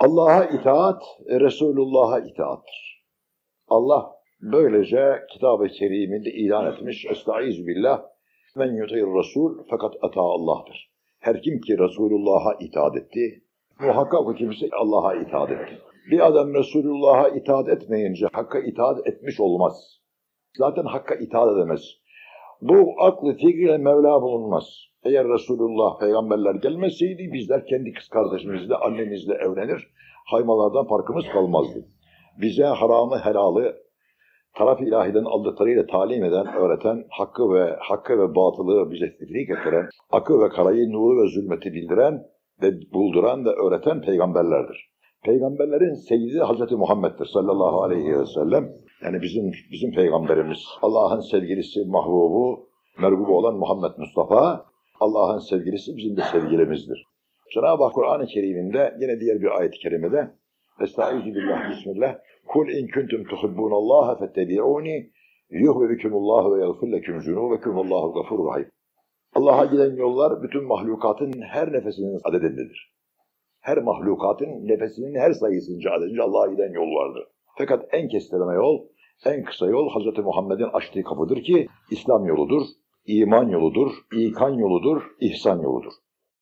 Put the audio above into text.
Allah'a itaat, Resulullah'a itaattır. Allah böylece Kitab-ı Kerim'inde ilan etmiş. Estaizu billah. Men yutayir Resul fakat ata Allah'tır. Her kim ki Resulullah'a itaat etti, muhakkak o kimse Allah'a itaat etti. Bir adam Resulullah'a itaat etmeyince Hakk'a itaat etmiş olmaz. Zaten Hakk'a itaat edemez. Bu aklı fikriyle Mevla bulunmaz. Eğer Resulullah, peygamberler gelmeseydi bizler kendi kız kardeşimizle, annemizle evlenir, haymalardan farkımız kalmazdı. Bize haramı, helalı, taraf ilahiden aldıklarıyla talim eden, öğreten, hakkı ve hakkı ve batılı bize tefrik ettiren, akı ve karayı, nuru ve zulmeti bildiren ve bulduran ve öğreten peygamberlerdir. Peygamberlerin seyyidi Hazreti Muhammed'dir sallallahu aleyhi ve sellem. Yani bizim bizim peygamberimiz. Allah'ın sevgilisi, mahbubu, mergubu olan Muhammed Mustafa, Allah'ın sevgilisi bizim de sevgilimizdir. Cenab-ı Hak Kur'an-ı Kerim'inde yine diğer bir ayet-i kerimede Estaizu billah bismillah Kul in kuntum tuhibbunallaha fettebi'uni yuhbibikumulllahu ve yaghfir lekum zunubekum vallahu gafurur rahim. Allah'a giden yollar bütün mahlukatın her nefesinin adedindedir. Her mahlukatın nefesinin her sayısınca adedince Allah'a giden yol vardır. Fakat en kestirme yol, en kısa yol Hz. Muhammed'in açtığı kapıdır ki İslam yoludur, iman yoludur, ikan yoludur, ihsan yoludur.